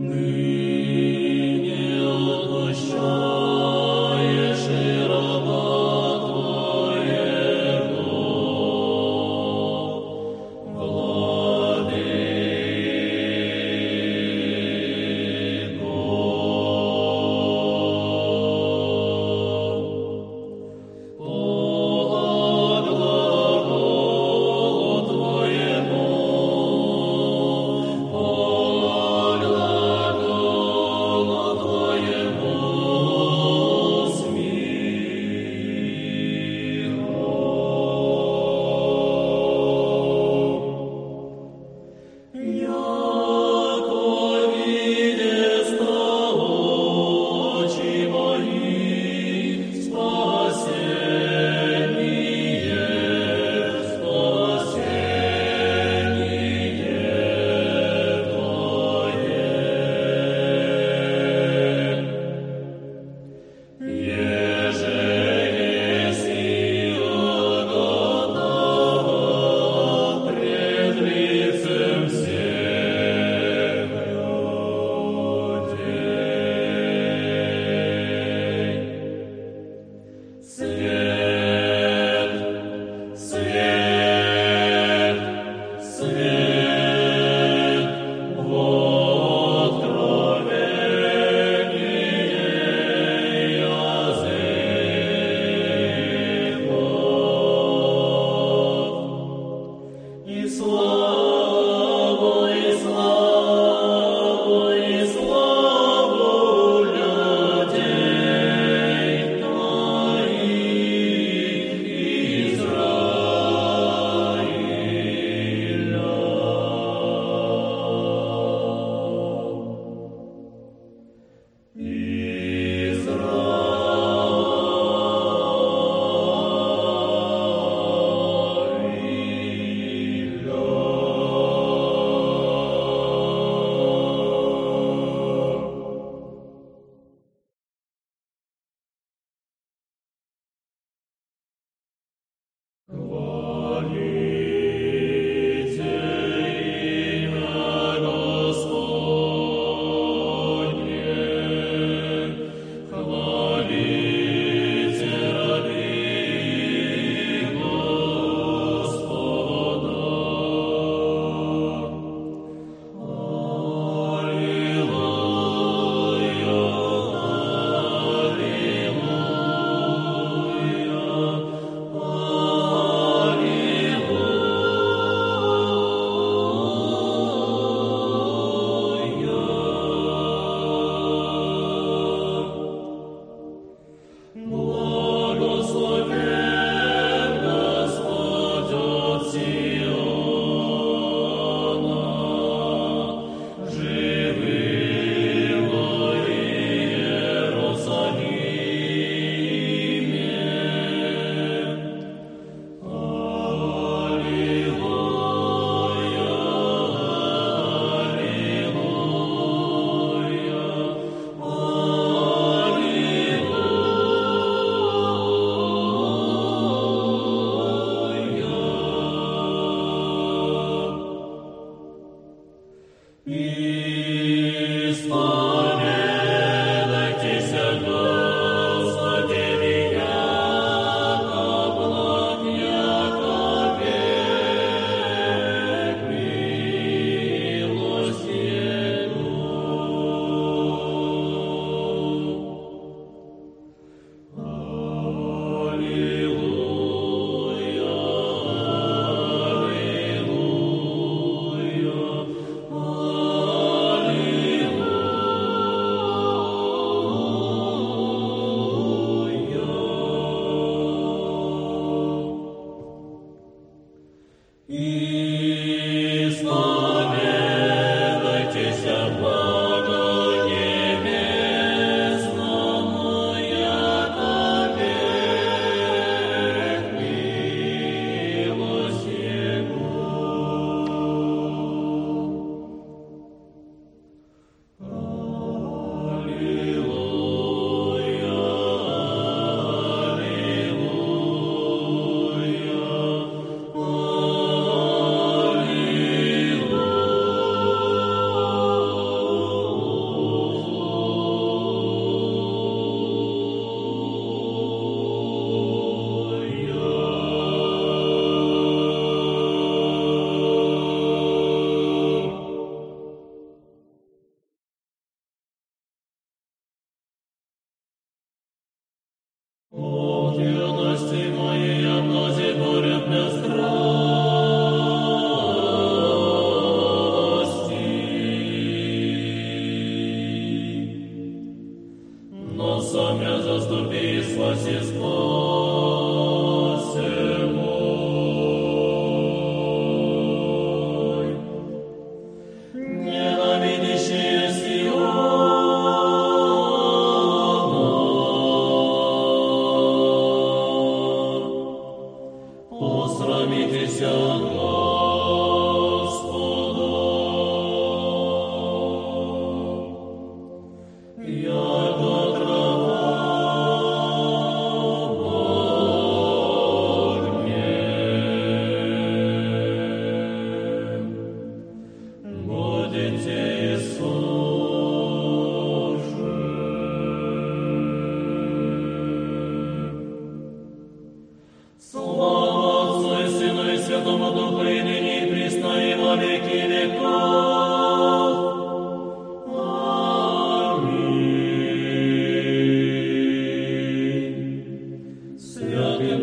Nigel Goshaw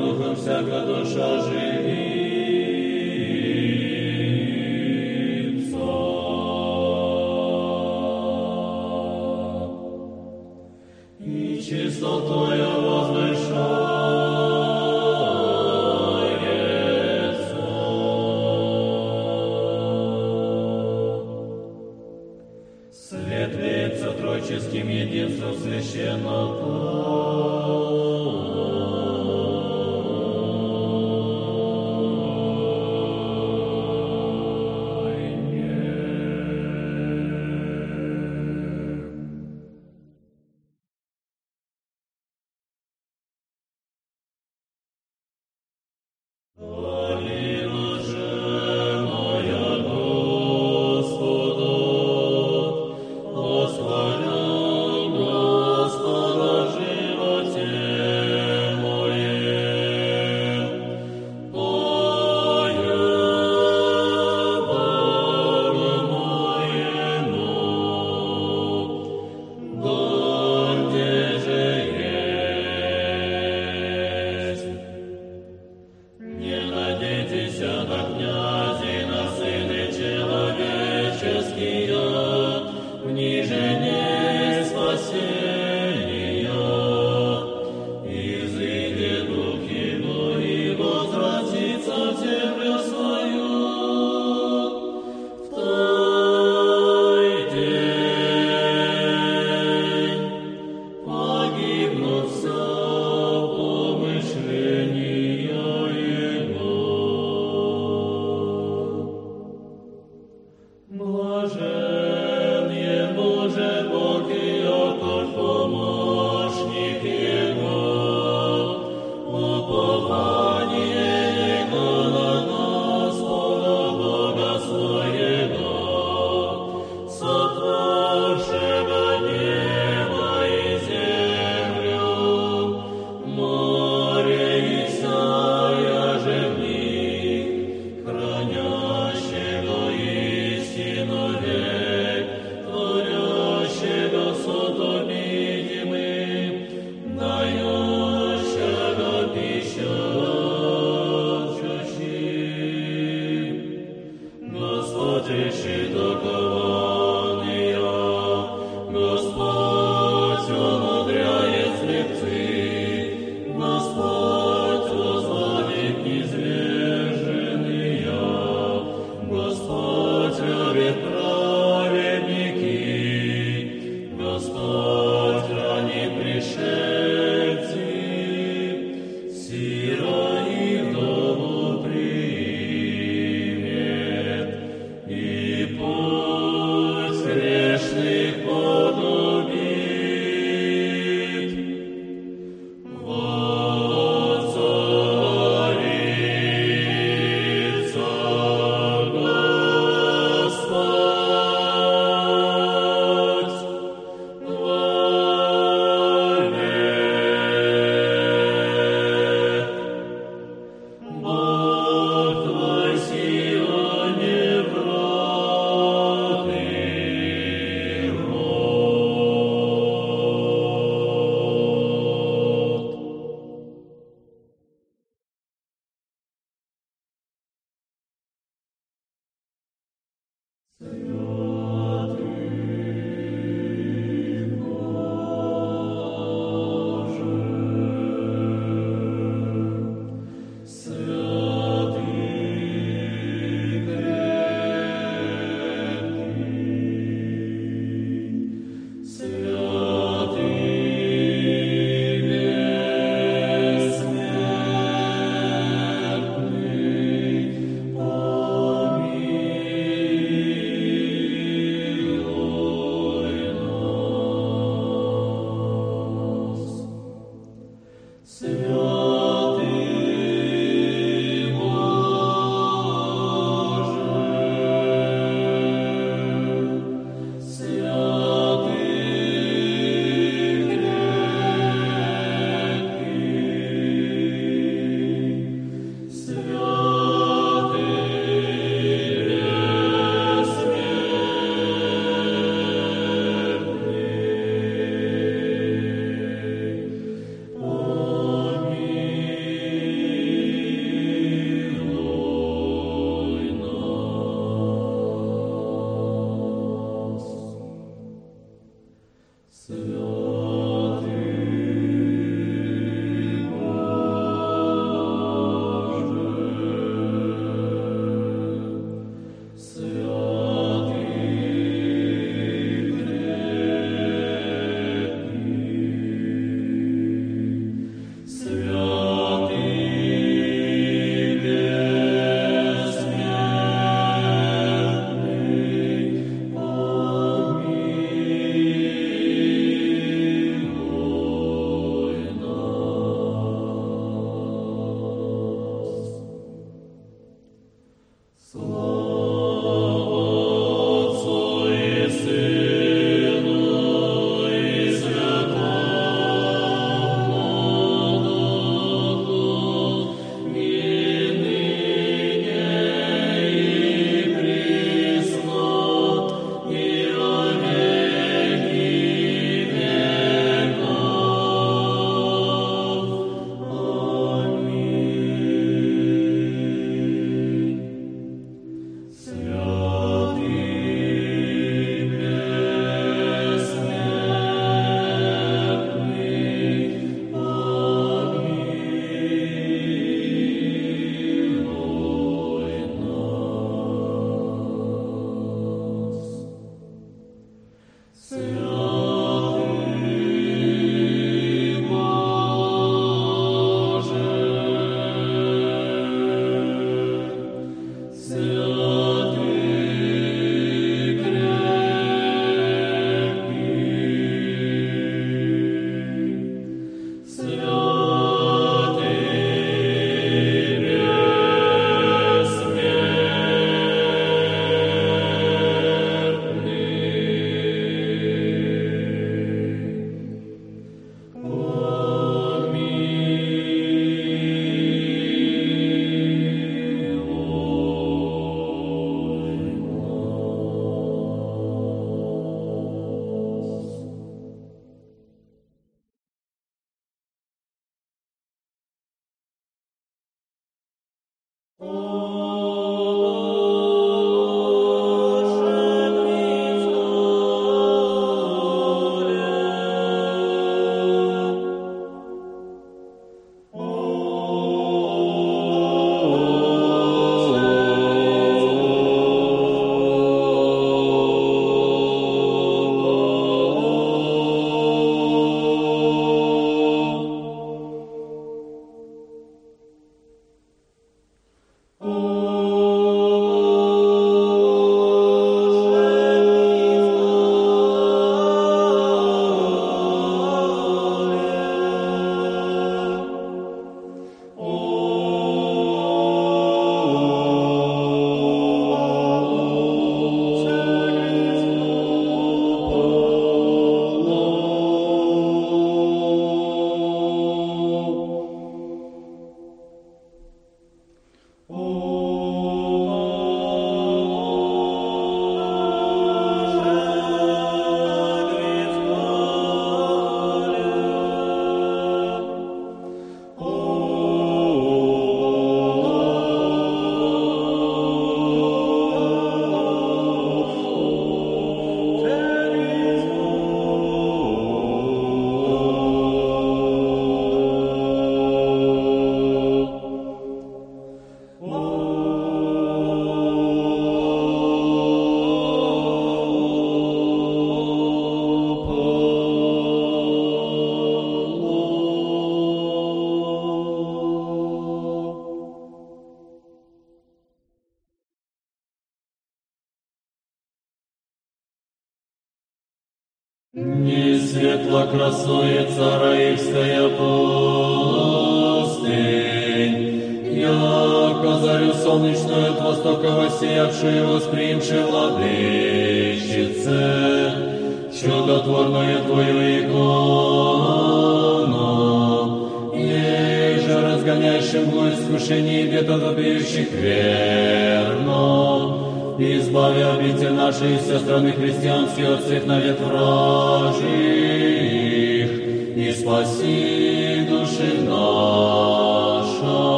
Духом всяка душа живится.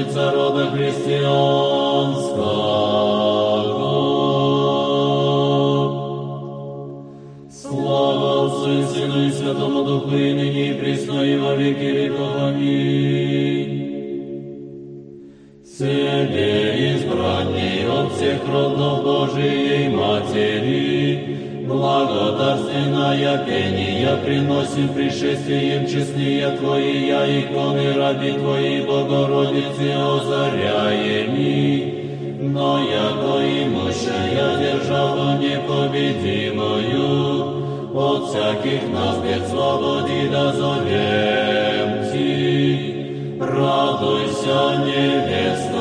Заступница рода христианского. Слава Отцу и Сыну и Святому Духу, и ныне и присно, и во веки веков. Аминь. Себе избранней от всех родов Божией Матери, благодарственная пение приносим пришествием честные Твои, я иконы раби Твои, Богородицы озаряеми, но яко имущая державу непобедимую, от всяких нас бед свободи дозовем Ти. Радуйся, невеста,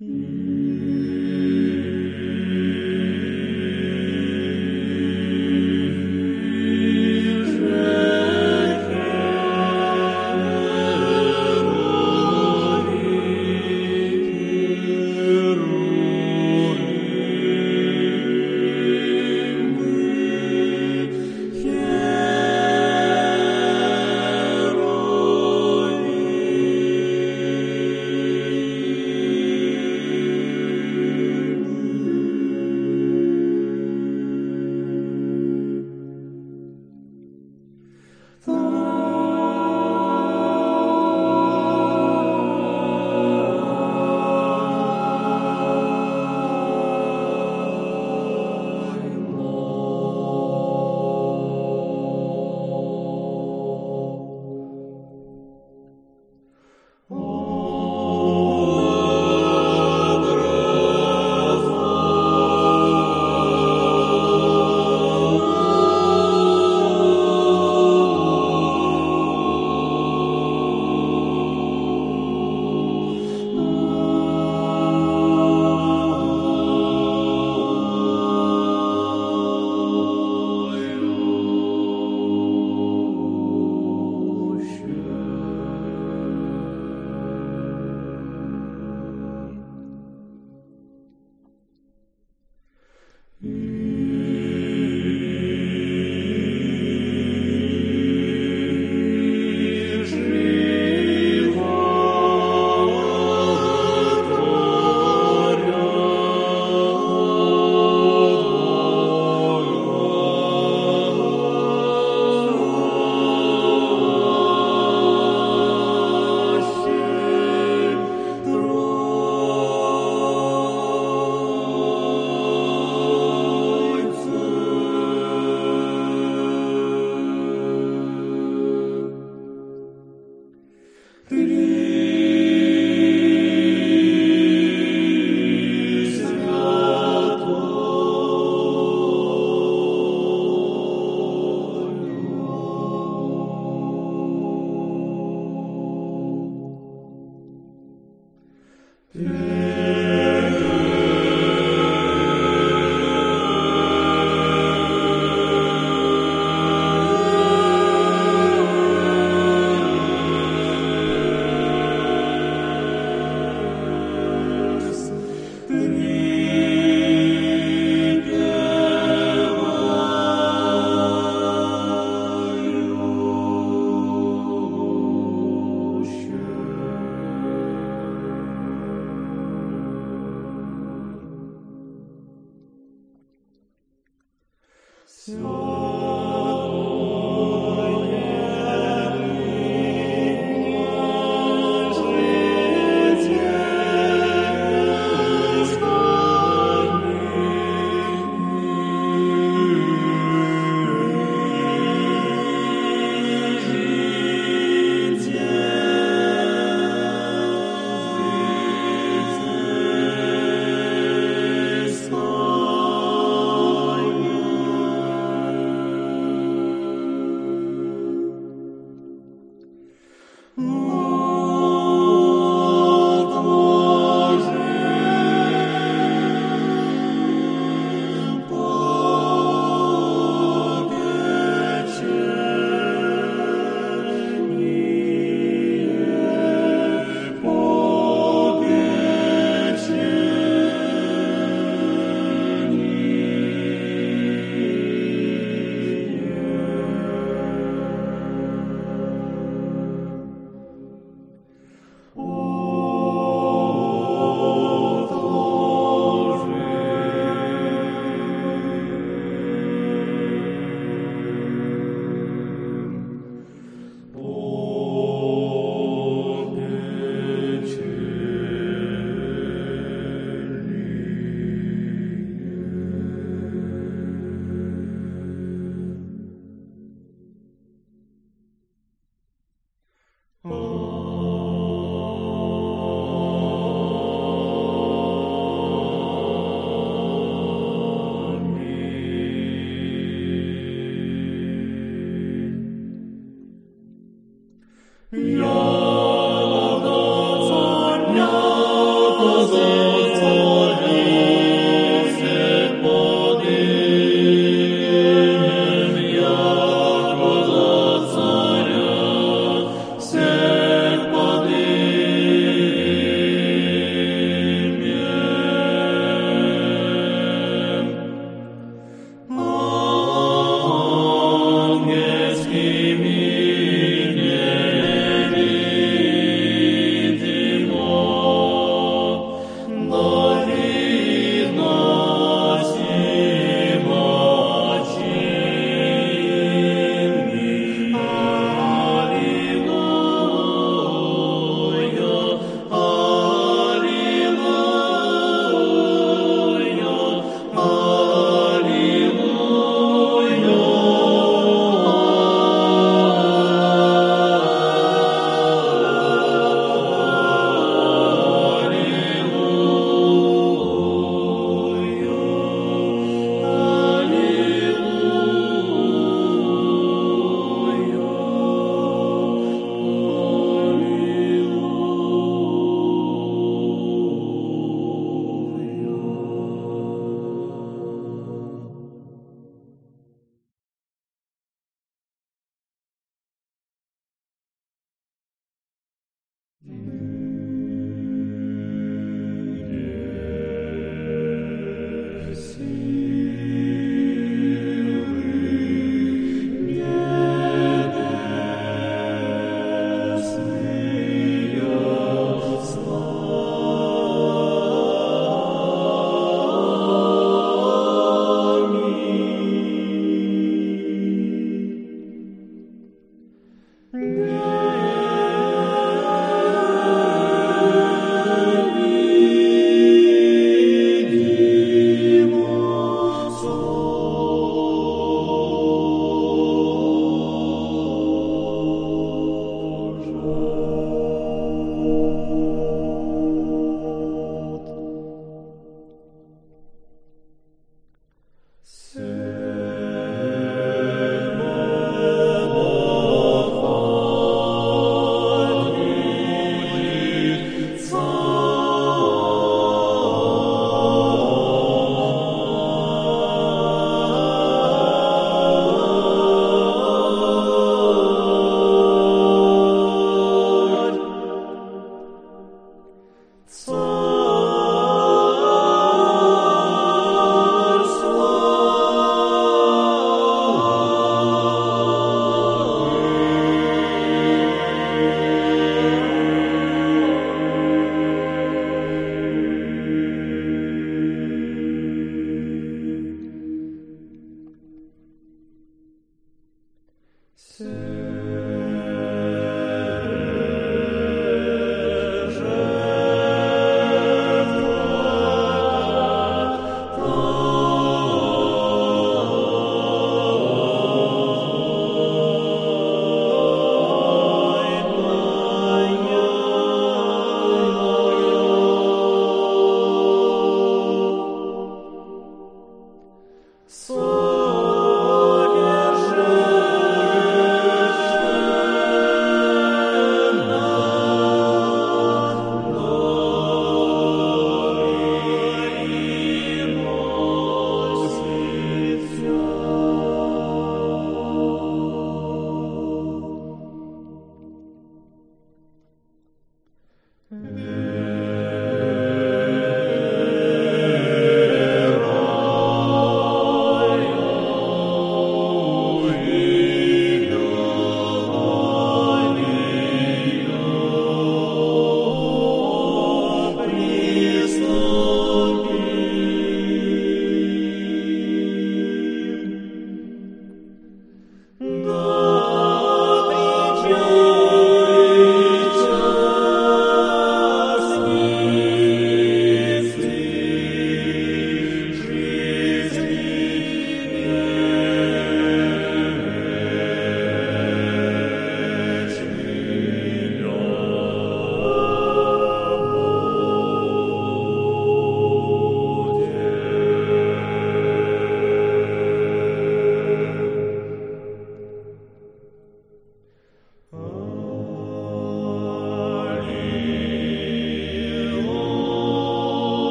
Mm.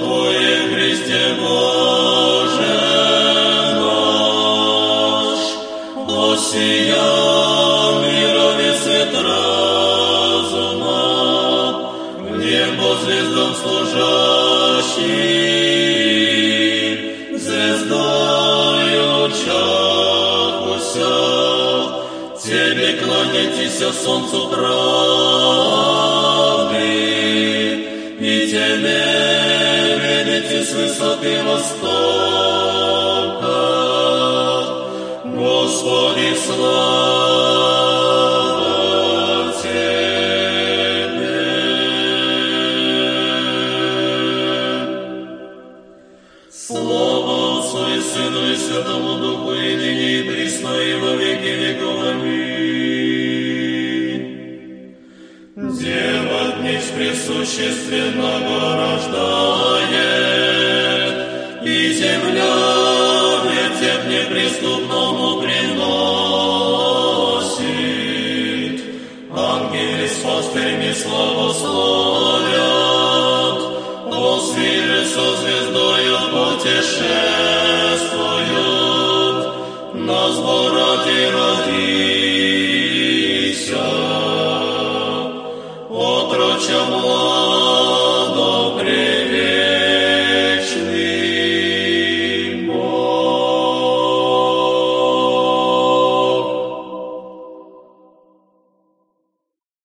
Тобою, Христе Боже наш, о сия мировесвет разума, небо звездам служащим, звездою чахуся, Тебе кланяйтесь, солнцу прав. с высоты Востока. Господи, слава!